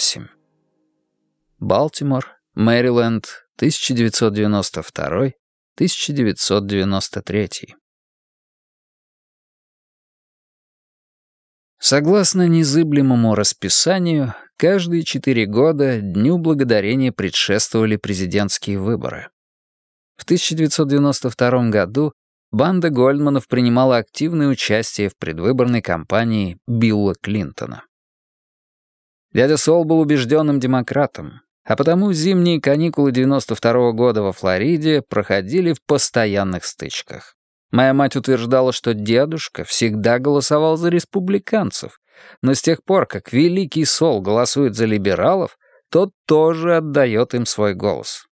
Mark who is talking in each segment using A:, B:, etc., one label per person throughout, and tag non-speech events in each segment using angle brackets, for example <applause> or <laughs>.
A: 8. Балтимор, Мэриленд, 1992-1993. Согласно незыблемому расписанию, каждые четыре года Дню Благодарения предшествовали президентские выборы. В 1992 году банда Гольдманов принимала активное участие в предвыборной кампании Билла Клинтона. Дядя Сол был убежденным демократом, а потому зимние каникулы 92 -го года во Флориде проходили в постоянных стычках. Моя мать утверждала, что дедушка всегда голосовал за республиканцев, но с тех пор, как Великий Сол голосует за либералов, тот тоже отдает им свой голос.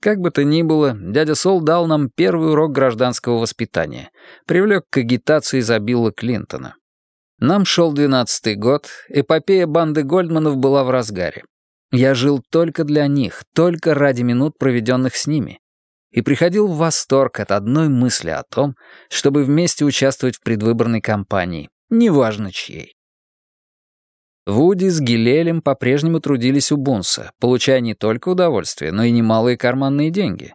A: Как бы то ни было, дядя Сол дал нам первый урок гражданского воспитания, привлек к агитации за Билла Клинтона. Нам шел двенадцатый год, эпопея банды Гольдманов была в разгаре. Я жил только для них, только ради минут, проведенных с ними и приходил в восторг от одной мысли о том, чтобы вместе участвовать в предвыборной кампании, неважно чьей. Вуди с Гилелем по-прежнему трудились у Бунса, получая не только удовольствие, но и немалые карманные деньги.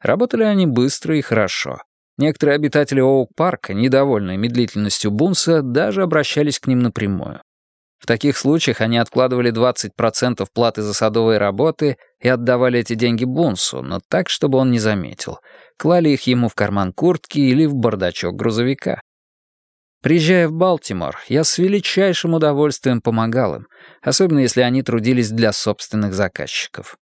A: Работали они быстро и хорошо. Некоторые обитатели Оук-парка, недовольные медлительностью Бунса, даже обращались к ним напрямую. В таких случаях они откладывали 20% платы за садовые работы и отдавали эти деньги Бунсу, но так, чтобы он не заметил. Клали их ему в карман куртки или в бардачок грузовика. Приезжая в Балтимор, я с величайшим удовольствием помогал им, особенно если они трудились для собственных заказчиков.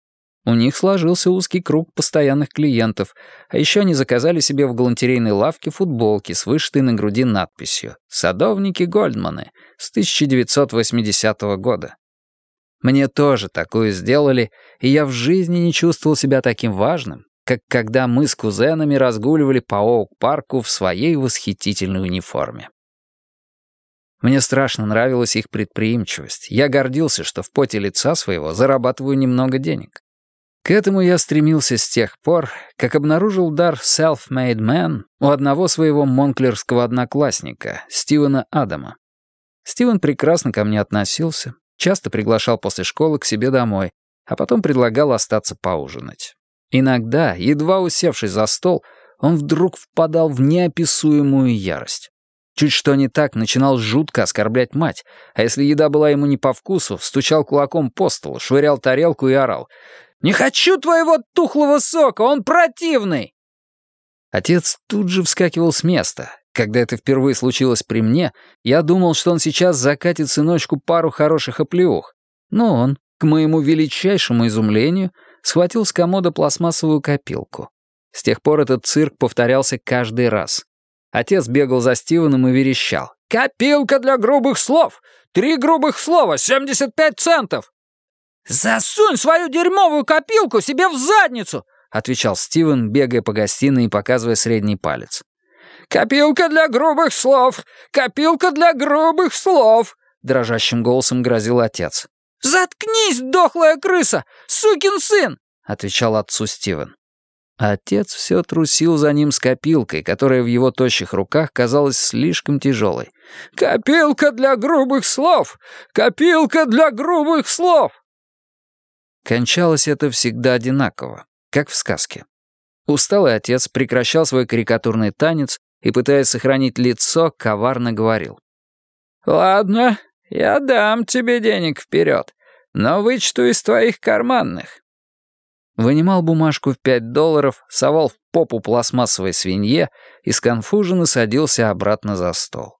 A: У них сложился узкий круг постоянных клиентов, а еще они заказали себе в галантерейной лавке футболки с вышитой на груди надписью «Садовники Гольдманы» с 1980 года. Мне тоже такую сделали, и я в жизни не чувствовал себя таким важным, как когда мы с кузенами разгуливали по Оук-парку в своей восхитительной униформе. Мне страшно нравилась их предприимчивость. Я гордился, что в поте лица своего зарабатываю немного денег. К этому я стремился с тех пор, как обнаружил дар self-made man у одного своего монклерского одноклассника, Стивена Адама. Стивен прекрасно ко мне относился, часто приглашал после школы к себе домой, а потом предлагал остаться поужинать. Иногда, едва усевшись за стол, он вдруг впадал в неописуемую ярость. Чуть что не так, начинал жутко оскорблять мать, а если еда была ему не по вкусу, стучал кулаком по столу, швырял тарелку и орал. «Не хочу твоего тухлого сока, он противный!» Отец тут же вскакивал с места. Когда это впервые случилось при мне, я думал, что он сейчас закатит сыночку пару хороших оплеух. Но он, к моему величайшему изумлению, схватил с комода пластмассовую копилку. С тех пор этот цирк повторялся каждый раз. Отец бегал за Стивеном и верещал. «Копилка для грубых слов! Три грубых слова, 75 центов!» «Засунь свою дерьмовую копилку себе в задницу!» — отвечал Стивен, бегая по гостиной и показывая средний палец. «Копилка для грубых слов! Копилка для грубых слов!» — дрожащим голосом грозил отец. «Заткнись, дохлая крыса! Сукин сын!» — отвечал отцу Стивен. Отец все трусил за ним с копилкой, которая в его тощих руках казалась слишком тяжелой. «Копилка для грубых слов! Копилка для грубых слов!» Кончалось это всегда одинаково, как в сказке. Усталый отец прекращал свой карикатурный танец и, пытаясь сохранить лицо, коварно говорил. «Ладно, я дам тебе денег вперед, но вычту из твоих карманных». Вынимал бумажку в пять долларов, совал в попу пластмассовой свинье и сконфуженно садился обратно за стол.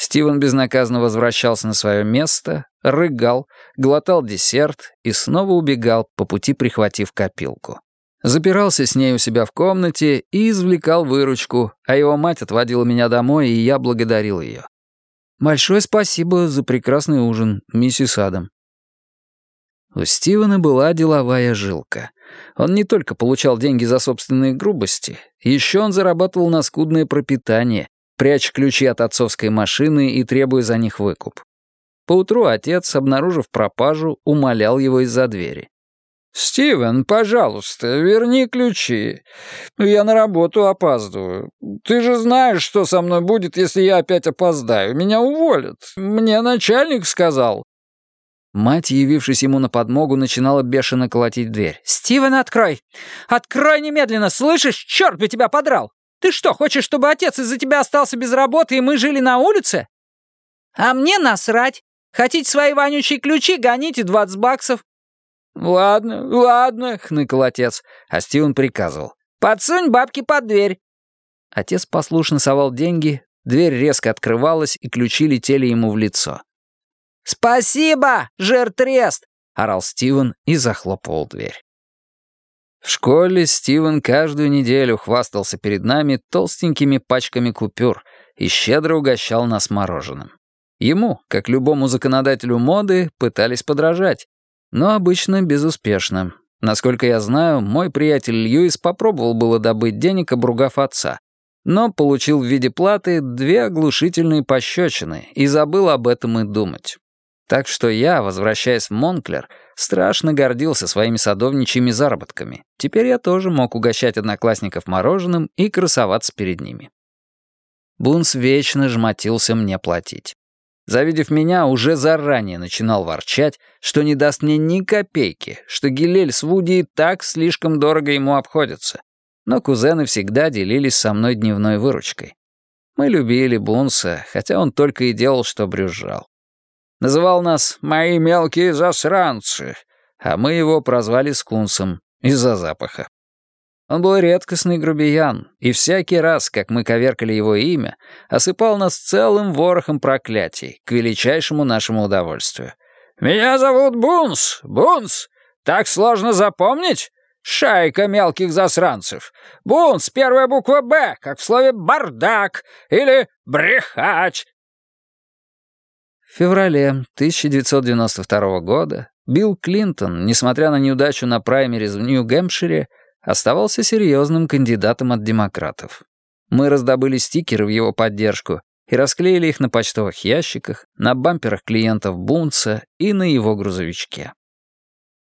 A: Стивен безнаказанно возвращался на свое место, рыгал, глотал десерт и снова убегал, по пути прихватив копилку. Запирался с ней у себя в комнате и извлекал выручку, а его мать отводила меня домой, и я благодарил ее. «Большое спасибо за прекрасный ужин, миссис Адам». У Стивена была деловая жилка. Он не только получал деньги за собственные грубости, еще он зарабатывал на скудное пропитание, пряча ключи от отцовской машины и требуя за них выкуп. Поутру отец, обнаружив пропажу, умолял его из-за двери. «Стивен, пожалуйста, верни ключи. Я на работу опаздываю. Ты же знаешь, что со мной будет, если я опять опоздаю. Меня уволят. Мне начальник сказал». Мать, явившись ему на подмогу, начинала бешено колотить дверь.
B: «Стивен, открой! Открой немедленно! Слышишь? Черт бы тебя подрал! Ты что, хочешь, чтобы отец из-за тебя остался без работы, и мы жили на улице?» «А мне насрать! Хотите свои вонючие ключи, гоните 20 баксов!»
A: «Ладно, ладно», — хныкал отец, а Стивен приказывал.
B: «Подсунь бабки под дверь».
A: Отец послушно совал деньги, дверь резко открывалась, и ключи летели ему в лицо.
B: «Спасибо, жертрест!»
A: — орал Стивен и захлопывал дверь. В школе Стивен каждую неделю хвастался перед нами толстенькими пачками купюр и щедро угощал нас мороженым. Ему, как любому законодателю моды, пытались подражать, но обычно безуспешно. Насколько я знаю, мой приятель Льюис попробовал было добыть денег, обругав отца, но получил в виде платы две оглушительные пощечины и забыл об этом и думать. Так что я, возвращаясь в Монклер, страшно гордился своими садовничьими заработками. Теперь я тоже мог угощать одноклассников мороженым и красоваться перед ними. Бунс вечно жмотился мне платить. Завидев меня, уже заранее начинал ворчать, что не даст мне ни копейки, что Гилель с Вуди так слишком дорого ему обходятся. Но кузены всегда делились со мной дневной выручкой. Мы любили Бунса, хотя он только и делал, что брюзжал. Называл нас «мои мелкие засранцы», а мы его прозвали Скунсом из-за запаха. Он был редкостный грубиян, и всякий раз, как мы коверкали его имя, осыпал нас целым ворохом проклятий, к величайшему нашему удовольствию. «Меня зовут Бунс! Бунс! Так сложно запомнить? Шайка мелких засранцев! Бунс, первая буква «Б», как в слове «бардак» или «брехач», в феврале 1992 года Билл Клинтон, несмотря на неудачу на праймериз в Нью-Гэмпшире, оставался серьезным кандидатом от демократов. Мы раздобыли стикеры в его поддержку и расклеили их на почтовых ящиках, на бамперах клиентов Бунца и на его грузовичке.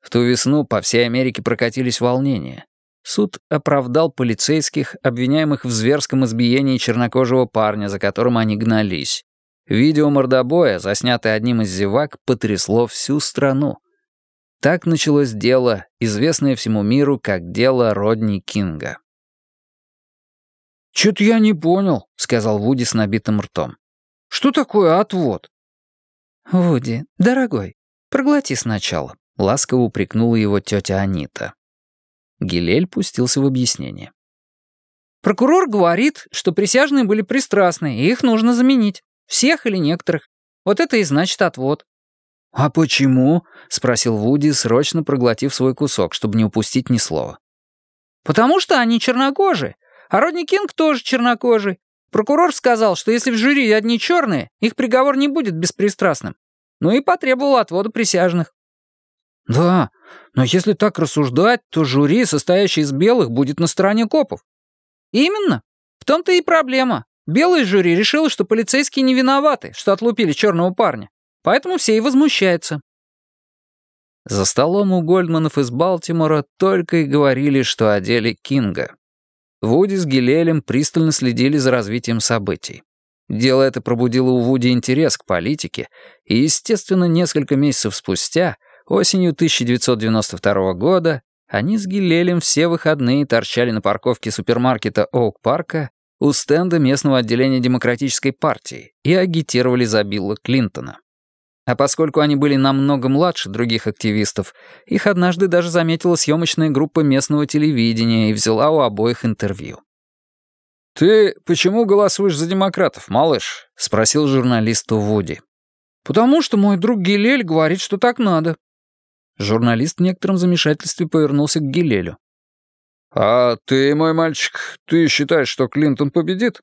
A: В ту весну по всей Америке прокатились волнения. Суд оправдал полицейских, обвиняемых в зверском избиении чернокожего парня, за которым они гнались. Видео мордобоя, заснятое одним из зевак, потрясло всю страну. Так началось дело, известное всему миру как дело Родни Кинга.
B: «Чё-то я не понял», — сказал Вуди с набитым ртом. «Что такое отвод?»
A: «Вуди, дорогой, проглоти сначала», — ласково упрекнула его тетя Анита. Гилель пустился в объяснение.
B: «Прокурор говорит, что присяжные были пристрастны, и их нужно заменить. Всех или некоторых. Вот это и значит отвод».
A: «А почему?» — спросил Вуди, срочно проглотив свой кусок, чтобы не упустить ни слова.
B: «Потому что они чернокожие, а Родни Кинг тоже чернокожий. Прокурор сказал, что если в жюри одни черные, их приговор не будет беспристрастным. Ну и потребовал отвода присяжных».
A: «Да, но если так рассуждать, то жюри, состоящее из белых, будет на стороне копов».
B: «Именно. В том-то и проблема. Белое жюри решило, что полицейские не виноваты, что отлупили черного парня. Поэтому все и возмущаются.
A: За столом у Гольдманов из Балтимора только и говорили, что о деле Кинга. Вуди с Гилелем пристально следили за развитием событий. Дело это пробудило у Вуди интерес к политике, и, естественно, несколько месяцев спустя, осенью 1992 года, они с Гилелем все выходные торчали на парковке супермаркета Оук-парка у стенда местного отделения Демократической партии и агитировали за Билла Клинтона. А поскольку они были намного младше других активистов, их однажды даже заметила съемочная группа местного телевидения и взяла у обоих интервью. «Ты почему голосуешь за демократов, малыш?» — спросил журналист у Вуди.
B: «Потому что мой друг Гилель говорит, что так надо».
A: Журналист в некотором замешательстве повернулся к Гилелю.
C: «А ты, мой мальчик, ты считаешь, что Клинтон победит?»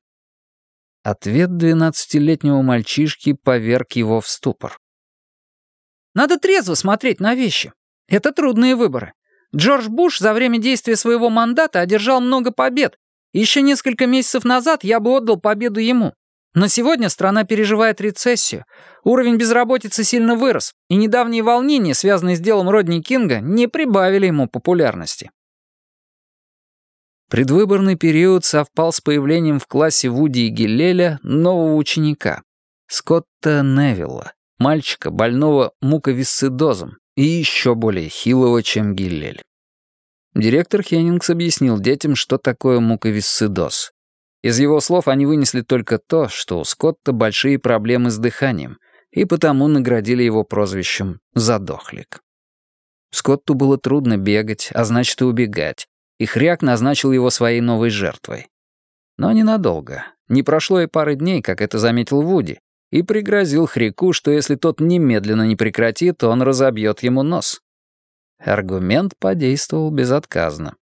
A: Ответ двенадцатилетнего мальчишки поверг его в ступор.
B: «Надо трезво смотреть на вещи. Это трудные выборы. Джордж Буш за время действия своего мандата одержал много побед. Еще несколько месяцев назад я бы отдал победу ему. Но сегодня страна переживает рецессию. Уровень безработицы сильно вырос, и недавние волнения, связанные с делом Родни Кинга, не прибавили ему популярности.
A: Предвыборный период совпал с появлением в классе Вуди и Гиллеля нового ученика, Скотта Невилла, мальчика, больного муковисцидозом и еще более хилого, чем Гиллель. Директор Хеннингс объяснил детям, что такое муковисцидоз. Из его слов они вынесли только то, что у Скотта большие проблемы с дыханием, и потому наградили его прозвищем «задохлик». Скотту было трудно бегать, а значит и убегать, и Хряк назначил его своей новой жертвой. Но ненадолго. Не прошло и пары дней, как это заметил Вуди, и пригрозил Хряку, что если тот немедленно не прекратит, он разобьет ему нос. Аргумент подействовал безотказно.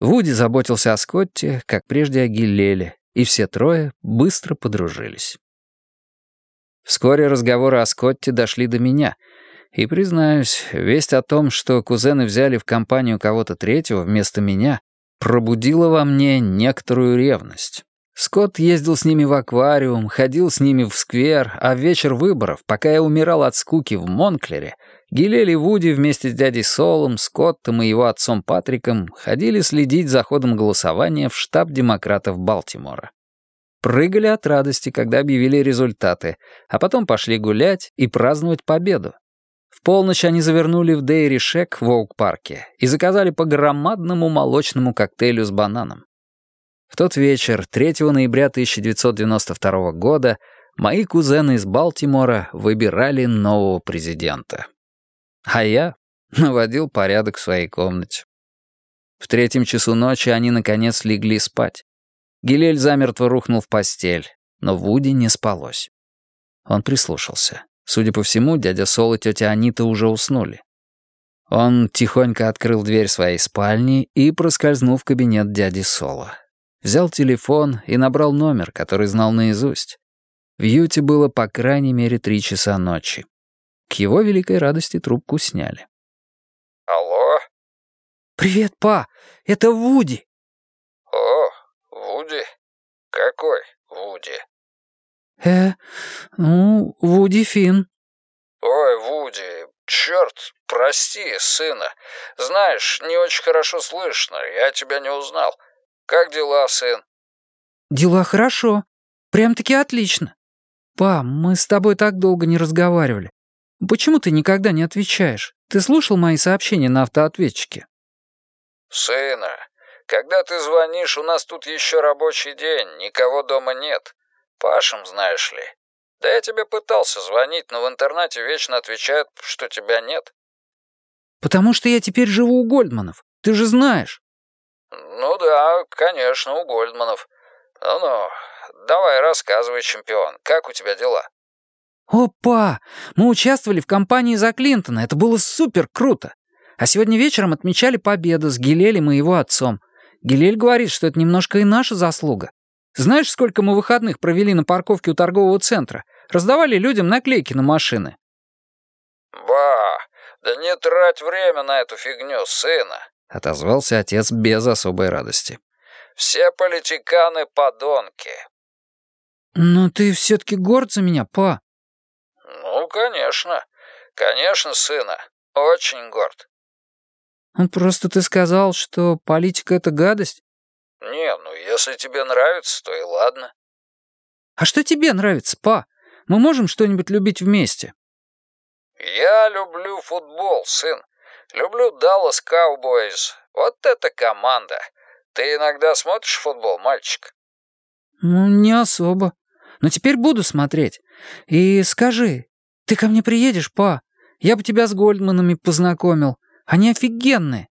A: Вуди заботился о Скотте, как прежде о Гиллеле, и все трое быстро подружились. Вскоре разговоры о Скотте дошли до меня, и, признаюсь, весть о том, что кузены взяли в компанию кого-то третьего вместо меня, пробудила во мне некоторую ревность. Скотт ездил с ними в аквариум, ходил с ними в сквер, а в вечер выборов, пока я умирал от скуки в Монклере, Гилель и Вуди вместе с дядей Солом, Скоттом и его отцом Патриком ходили следить за ходом голосования в штаб демократов Балтимора. Прыгали от радости, когда объявили результаты, а потом пошли гулять и праздновать победу. В полночь они завернули в Дейри Шек в Оук-парке и заказали по громадному молочному коктейлю с бананом. В тот вечер, 3 ноября 1992 года, мои кузены из Балтимора выбирали нового президента. А я <laughs> наводил порядок в своей комнате. В третьем часу ночи они, наконец, легли спать. Гилель замертво рухнул в постель, но Вуди не спалось. Он прислушался. Судя по всему, дядя Сол и тетя Анита уже уснули. Он тихонько открыл дверь своей спальни и проскользнул в кабинет дяди Сола. Взял телефон и набрал номер, который знал наизусть. В Юте было по крайней мере три часа ночи. К его великой радости трубку сняли.
D: «Алло?»
B: «Привет, па! Это Вуди!»
D: «О, Вуди? Какой Вуди?»
B: «Э, ну, Вуди Финн».
D: «Ой, Вуди, черт, прости, сына. Знаешь, не очень хорошо слышно, я тебя не узнал. Как дела, сын?»
B: «Дела хорошо. Прям-таки отлично. Па, мы с тобой так долго не разговаривали. Почему ты никогда не отвечаешь? Ты слушал мои сообщения на автоответчике?»
D: «Сына, когда ты звонишь, у нас тут еще рабочий день, никого дома нет. Пашем, знаешь ли. Да я тебе пытался звонить, но в интернете вечно отвечают, что тебя нет».
B: «Потому что я теперь живу у Гольдманов. Ты же знаешь».
D: «Ну да, конечно, у Гольдманов. Ну-ну, давай рассказывай, чемпион, как у тебя дела?»
B: «Опа! Мы участвовали в кампании за Клинтона. Это было супер круто. А сегодня вечером отмечали победу с Гилелем и его отцом. Гилель говорит, что это немножко и наша заслуга. Знаешь, сколько мы выходных провели на парковке у торгового центра? Раздавали людям наклейки на машины».
D: «Ба, да не трать время на эту фигню, сына», —
A: отозвался отец без особой радости.
D: «Все политиканы — подонки».
B: «Но ты все-таки горд за меня, па?»
D: «Ну, конечно. Конечно, сына. Очень горд».
B: «Просто ты сказал, что политика — это гадость?»
D: «Не, ну если тебе нравится, то и ладно».
B: «А что тебе нравится, па? Мы можем что-нибудь любить вместе?»
D: «Я люблю футбол, сын. Люблю Даллас Cowboys. Вот это команда. Ты иногда смотришь футбол, мальчик?»
B: «Ну, не особо. Но теперь буду смотреть. И скажи, ты ко мне приедешь, па? Я бы тебя с Гольдманами познакомил. Они офигенные».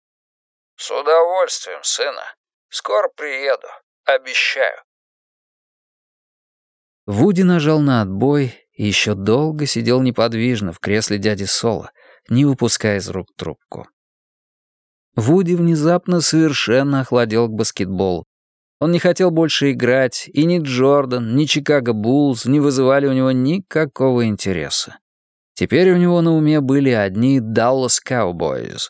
D: «С удовольствием, сына. Скоро приеду. Обещаю».
A: Вуди нажал на отбой и еще долго сидел неподвижно в кресле дяди Сола, не выпуская из рук трубку. Вуди внезапно совершенно охладел к баскетболу. Он не хотел больше играть, и ни Джордан, ни Чикаго Буллс не вызывали у него никакого интереса. Теперь у него на уме были одни Dallas Cowboys.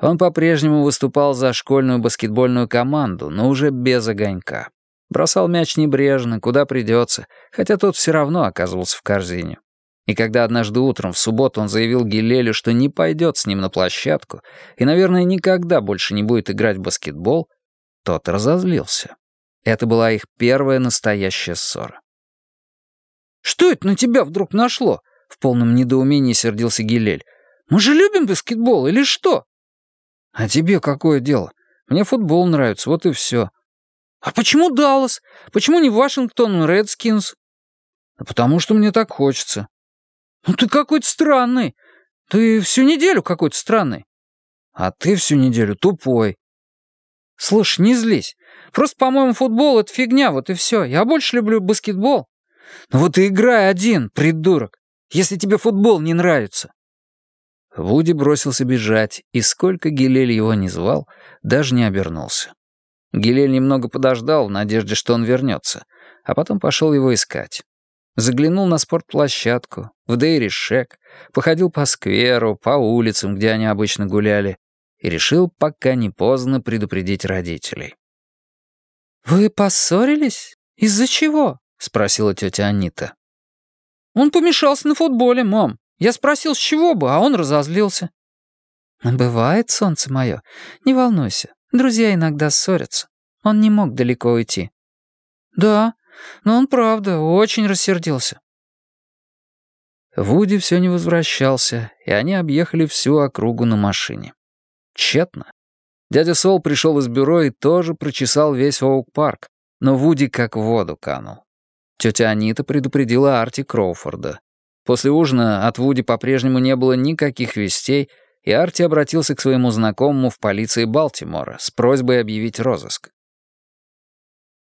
A: Он по-прежнему выступал за школьную баскетбольную команду, но уже без огонька. Бросал мяч небрежно, куда придется, хотя тот все равно оказывался в корзине. И когда однажды утром в субботу он заявил Гилелю, что не пойдет с ним на площадку и, наверное, никогда больше не будет играть в баскетбол, тот разозлился. Это была их первая настоящая ссора.
B: «Что это на тебя вдруг нашло?» — в полном недоумении сердился Гилель. «Мы же любим баскетбол, или что?» «А тебе какое дело? Мне футбол нравится, вот и все». «А почему Даллас? Почему не Вашингтон Редскинс?» «Да потому что мне так хочется». «Ну ты какой-то странный. Ты всю неделю какой-то странный». «А ты всю неделю тупой». «Слушай, не злись. Просто, по-моему, футбол — это фигня, вот и все. Я больше люблю баскетбол». «Ну вот и играй один, придурок, если тебе футбол не нравится». Вуди бросился бежать, и сколько Гилель его не звал, даже не обернулся. Гилель немного подождал в надежде, что он вернется, а потом пошел его искать. Заглянул на спортплощадку, в Дейри Шек, походил по скверу, по улицам, где они обычно гуляли, и решил, пока не поздно, предупредить родителей. «Вы поссорились? Из-за чего?» — спросила тетя Анита. «Он помешался на футболе, мам. Я спросил, с чего бы, а он разозлился». «Бывает, солнце мое. Не волнуйся. Друзья иногда ссорятся. Он не мог далеко уйти». «Да, но он правда очень рассердился». Вуди все не возвращался, и они объехали всю округу на машине. Тщетно. Дядя Сол пришел из бюро и тоже прочесал весь Оук-парк, но Вуди как в воду канул. Тетя Анита предупредила Арти Кроуфорда. После ужина от Вуди по-прежнему не было никаких вестей, и Арти обратился к своему знакомому в полиции Балтимора с просьбой объявить розыск.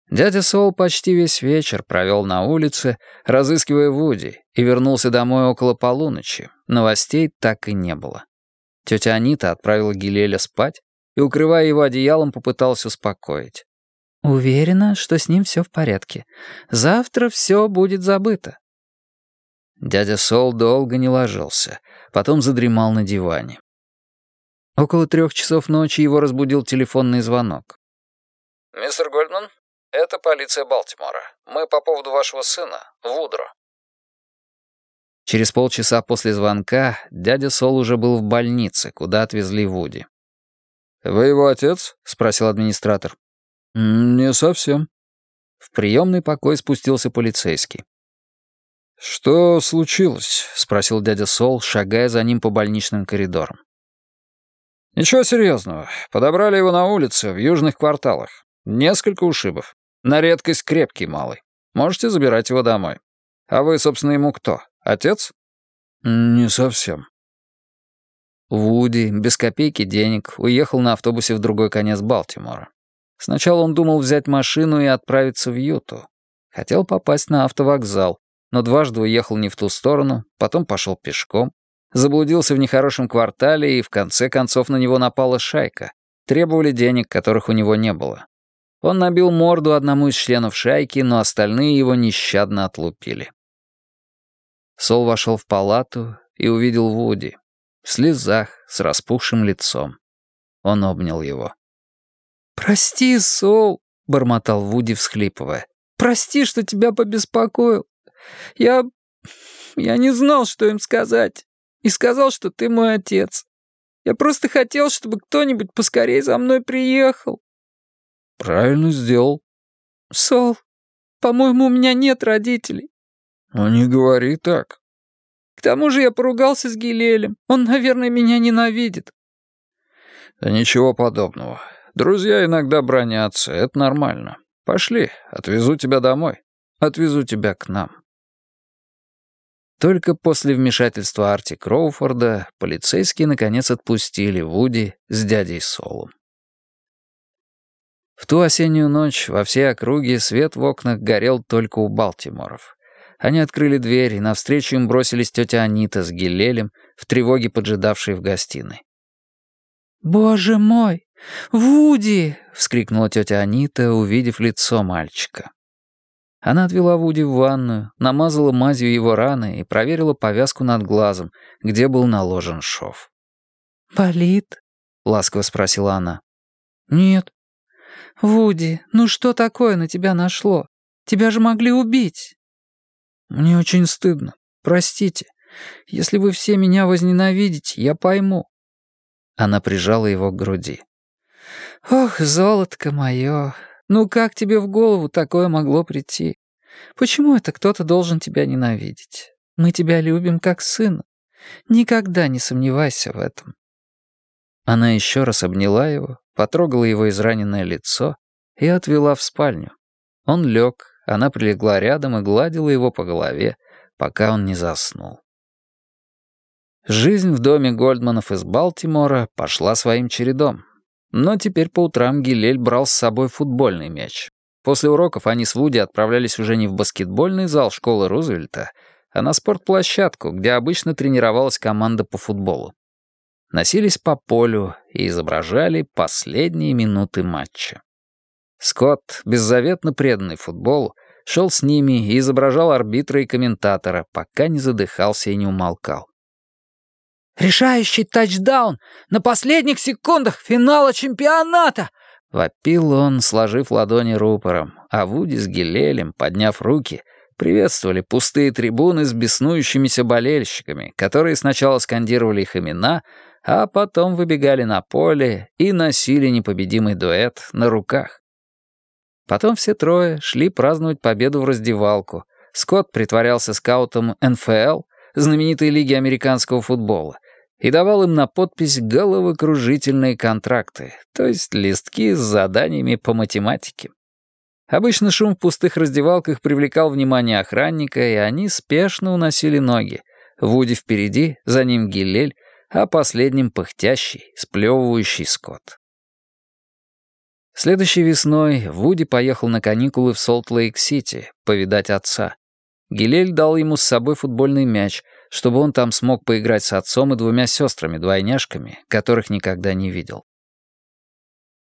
B: Дядя Сол почти весь вечер провел на улице, разыскивая Вуди, и вернулся домой около полуночи. Новостей так и не было. Тетя Анита отправила Гилеля спать и, укрывая его одеялом, попыталась успокоить. «Уверена, что с ним все в порядке. Завтра все будет забыто». Дядя Сол долго не ложился, потом задремал на диване. Около трех часов ночи его разбудил телефонный звонок.
D: «Мистер Гольдман, это полиция Балтимора. Мы по поводу вашего сына, Вудро».
A: Через полчаса после звонка дядя Сол уже был в больнице, куда отвезли Вуди.
C: «Вы его отец?» — спросил администратор. «Не совсем».
A: В приемный покой спустился полицейский.
C: «Что случилось?» — спросил дядя Сол,
A: шагая за ним по больничным коридорам.
C: «Ничего серьезного. Подобрали его на улице, в южных кварталах. Несколько ушибов. На редкость крепкий малый. Можете забирать его домой. А вы, собственно, ему кто? Отец?» «Не совсем».
A: Вуди, без копейки денег, уехал на автобусе в другой конец Балтимора. Сначала он думал взять машину и отправиться в Юту. Хотел попасть на автовокзал, но дважды уехал не в ту сторону, потом пошел пешком, заблудился в нехорошем квартале и в конце концов на него напала шайка. Требовали денег, которых у него не было. Он набил морду одному из членов шайки, но остальные его нещадно отлупили. Сол вошел в палату и увидел Вуди. В слезах, с распухшим лицом. Он обнял его.
B: «Прости, Сол», — бормотал Вуди, всхлипывая. «Прости, что тебя побеспокоил. Я... я не знал, что им сказать и сказал, что ты мой отец. Я просто хотел, чтобы кто-нибудь поскорее за мной приехал».
C: «Правильно сделал».
B: «Сол, по-моему, у меня нет родителей».
C: «Ну не говори так».
B: «К тому же я поругался с Гилелем. Он, наверное, меня ненавидит».
C: «Да ничего подобного. Друзья иногда бронятся, это нормально. Пошли, отвезу тебя домой. Отвезу тебя к нам».
A: Только после вмешательства Арти Кроуфорда полицейские наконец отпустили Вуди с дядей Солом. В ту осеннюю ночь во всей округе свет в окнах горел только у Балтиморов. Они открыли дверь, и навстречу им бросились тетя Анита с Гилелем, в тревоге поджидавшей в гостиной.
B: «Боже мой! Вуди!»
A: — вскрикнула тетя Анита, увидев лицо мальчика. Она отвела Вуди в ванную, намазала мазью его раны и проверила повязку над глазом, где был наложен шов.
B: «Болит?» — ласково спросила она. «Нет». «Вуди, ну что такое на тебя нашло? Тебя же могли убить». «Мне очень стыдно. Простите. Если вы все меня возненавидите, я пойму».
A: Она прижала его к груди.
B: «Ох, золотко мое, ну как тебе в голову такое могло прийти? Почему это кто-то должен тебя ненавидеть? Мы тебя любим как сына. Никогда не сомневайся в этом».
A: Она еще раз обняла его, потрогала его израненное лицо и отвела в спальню. Он лег, она прилегла рядом и гладила его по голове, пока он не заснул. Жизнь в доме Гольдманов из Балтимора пошла своим чередом. Но теперь по утрам Гилель брал с собой футбольный мяч. После уроков они с Вуди отправлялись уже не в баскетбольный зал школы Рузвельта, а на спортплощадку, где обычно тренировалась команда по футболу. Носились по полю и изображали последние минуты матча. Скотт, беззаветно преданный футболу, шел с ними и изображал арбитра и комментатора, пока не задыхался и не умолкал.
B: «Решающий тачдаун на последних секундах финала чемпионата!»
A: Вопил он, сложив ладони рупором, а Вуди с Гилелем, подняв руки, приветствовали пустые трибуны с беснующимися болельщиками, которые сначала скандировали их имена, а потом выбегали на поле и носили непобедимый дуэт на руках. Потом все трое шли праздновать победу в раздевалку. Скотт притворялся скаутом НФЛ, знаменитой лиги американского футбола, и давал им на подпись головокружительные контракты, то есть листки с заданиями по математике. Обычно шум в пустых раздевалках привлекал внимание охранника, и они спешно уносили ноги. Вуди впереди, за ним Гилель, а последним пыхтящий, сплевывающий скот. Следующей весной Вуди поехал на каникулы в Солт-Лейк-Сити повидать отца. Гилель дал ему с собой футбольный мяч, чтобы он там смог поиграть с отцом и двумя сестрами-двойняшками, которых никогда не видел.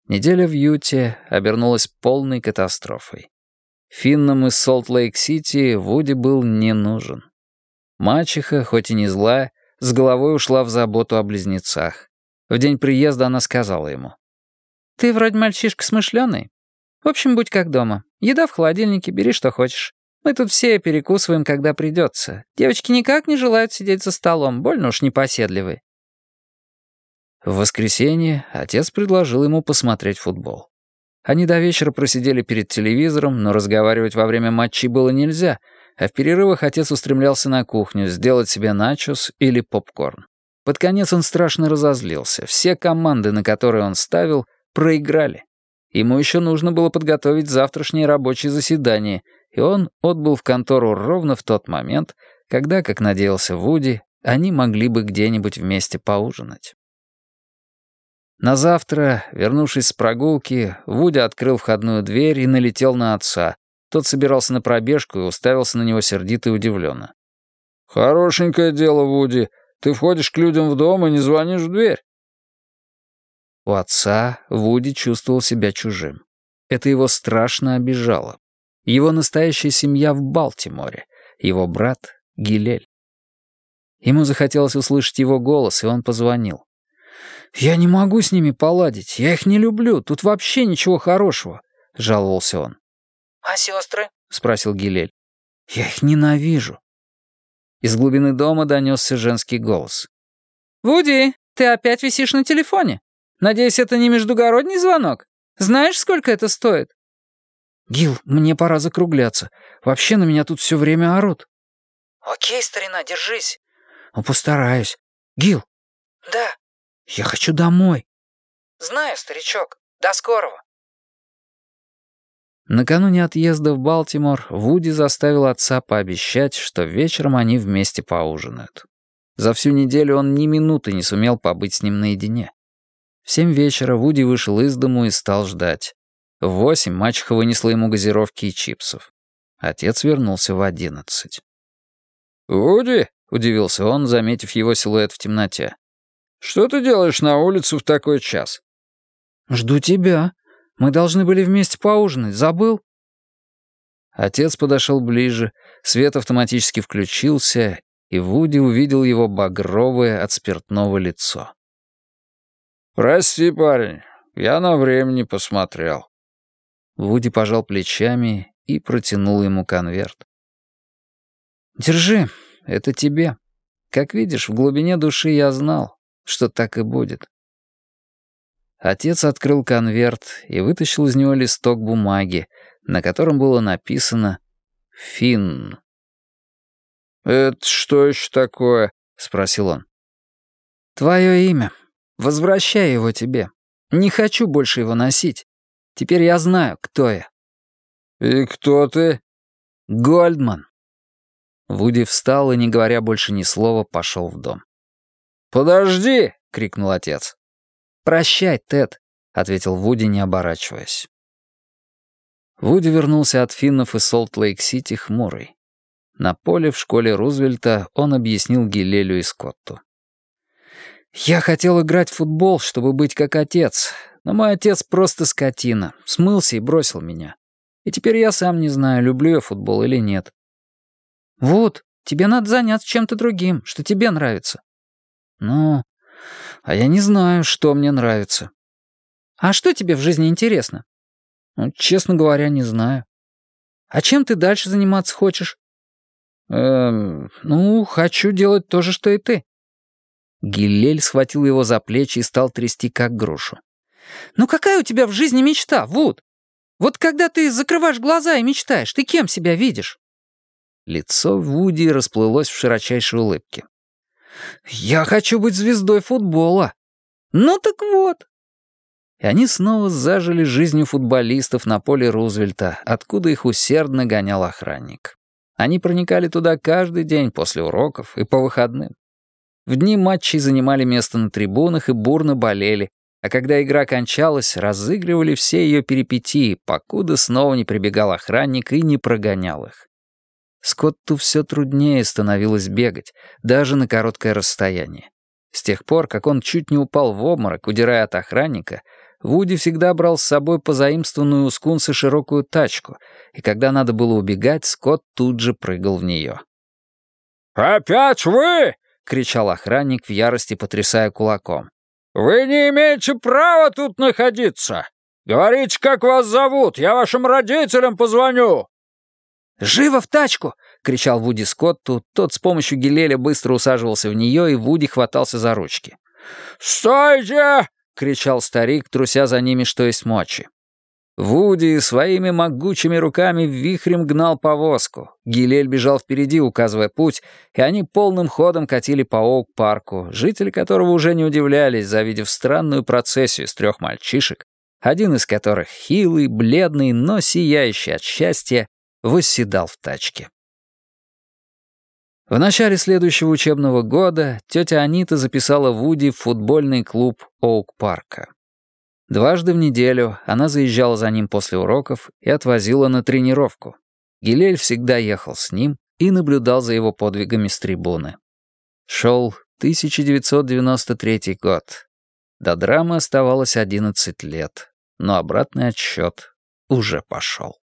A: Неделя в Юте обернулась полной катастрофой. Финнам из Солт-Лейк-Сити Вуди был не нужен. Мачеха, хоть и не злая, с головой ушла в заботу о близнецах. В день приезда она сказала ему.
B: «Ты вроде мальчишка смышленый. В общем, будь как дома. Еда в холодильнике, бери что хочешь. Мы тут все перекусываем, когда придется. Девочки никак не желают сидеть за столом, больно уж непоседливые».
A: В воскресенье отец предложил ему посмотреть футбол. Они до вечера просидели перед телевизором, но разговаривать во время матчей было нельзя — а в перерывах отец устремлялся на кухню сделать себе начос или попкорн. Под конец он страшно разозлился. Все команды, на которые он ставил, проиграли. Ему еще нужно было подготовить завтрашнее рабочее заседание, и он отбыл в контору ровно в тот момент, когда, как надеялся Вуди, они могли бы где-нибудь вместе поужинать. На завтра, вернувшись с прогулки, Вуди открыл входную дверь и налетел на отца, тот собирался на пробежку и уставился на него сердито и удивленно. «Хорошенькое дело, Вуди. Ты входишь к людям в дом и не звонишь в дверь». У отца Вуди чувствовал себя чужим. Это его страшно обижало. Его настоящая семья в Балтиморе, его брат Гилель. Ему захотелось услышать его голос, и он позвонил. «Я не могу с ними поладить, я их не люблю, тут вообще ничего хорошего», — жаловался он.
B: «А сестры?»
A: — спросил Гилель. «Я их ненавижу». Из глубины дома донесся женский голос.
B: «Вуди, ты опять висишь на телефоне? Надеюсь, это не междугородний звонок? Знаешь, сколько это стоит?»
A: «Гил, мне пора закругляться. Вообще на меня тут все время орут».
B: «Окей, старина, держись».
A: «Ну, постараюсь. Гил».
B: «Да».
A: «Я хочу домой».
B: «Знаю, старичок. До скорого».
A: Накануне отъезда в Балтимор Вуди заставил отца пообещать, что вечером они вместе поужинают. За всю неделю он ни минуты не сумел побыть с ним наедине. В семь вечера Вуди вышел из дому и стал ждать. В восемь мачеха вынесла ему газировки и чипсов. Отец вернулся в одиннадцать.
C: «Вуди?» — удивился
A: он, заметив его силуэт в темноте.
C: «Что ты делаешь на улице в такой час?»
A: «Жду тебя», мы должны были вместе поужинать, забыл?» Отец подошел ближе, свет автоматически включился, и Вуди увидел его багровое от спиртного лицо.
C: «Прости, парень, я на время не посмотрел».
A: Вуди пожал плечами и протянул ему конверт. «Держи, это тебе. Как видишь, в глубине души я знал, что так и будет. Отец открыл конверт и вытащил из него листок бумаги, на котором было написано Финн.
C: «Это что еще такое?» — спросил он.
A: «Твое имя. Возвращай его тебе. Не хочу больше его носить. Теперь я знаю, кто я».
C: «И кто ты?»
A: «Гольдман». Вуди встал и, не говоря больше ни слова, пошел в дом.
C: «Подожди!» — крикнул отец.
A: «Прощай, Тед», — ответил Вуди, не оборачиваясь. Вуди вернулся от финнов из Солт-Лейк-Сити хмурый. На поле в школе Рузвельта он объяснил Гилелю и Скотту. «Я хотел играть в футбол, чтобы быть как отец, но мой отец просто скотина, смылся и бросил меня. И теперь я сам не знаю, люблю я футбол или нет». «Вот, тебе надо заняться чем-то другим, что тебе нравится». «Ну, а я не знаю, что мне нравится». «А что тебе в жизни интересно?» «Ну, честно говоря, не знаю». «А чем ты дальше заниматься хочешь?» «Эм, ну, хочу делать то же, что и ты». Гилель схватил его за плечи и стал трясти, как грушу. «Ну какая у тебя в жизни мечта, Вуд? Вот когда ты закрываешь глаза и мечтаешь, ты кем себя видишь?» Лицо Вуди расплылось в широчайшей улыбке. «Я хочу быть звездой футбола». «Ну так вот». И они снова зажили жизнью футболистов на поле Рузвельта, откуда их усердно гонял охранник. Они проникали туда каждый день после уроков и по выходным. В дни матчей занимали место на трибунах и бурно болели, а когда игра кончалась, разыгрывали все ее перипетии, покуда снова не прибегал охранник и не прогонял их. Скотту все труднее становилось бегать, даже на короткое расстояние. С тех пор, как он чуть не упал в обморок, удирая от охранника, Вуди всегда брал с собой позаимствованную у скунса широкую тачку, и когда надо было убегать, Скотт тут же прыгал в нее.
C: «Опять вы?» — кричал охранник в ярости, потрясая кулаком. «Вы не имеете права тут находиться! Говорите, как вас зовут, я вашим родителям позвоню!»
A: «Живо в тачку!» — кричал Вуди Скотту. Тот с помощью Гилеля быстро усаживался в нее, и Вуди хватался за ручки.
C: «Стойте!» — кричал старик, труся за ними, что есть мочи.
A: Вуди своими могучими руками вихрем гнал повозку. Гилель бежал впереди, указывая путь, и они полным ходом катили по Оук-парку, жители которого уже не удивлялись, завидев странную процессию из трех мальчишек, один из которых хилый, бледный, но сияющий от счастья, восседал в тачке. В начале следующего учебного года тетя Анита записала Вуди в футбольный клуб Оук-парка. Дважды в неделю она заезжала за ним после уроков и отвозила на тренировку. Гилель всегда ехал с ним и наблюдал за его подвигами с трибуны. Шел 1993 год. До драмы оставалось 11 лет, но обратный отсчет уже пошел.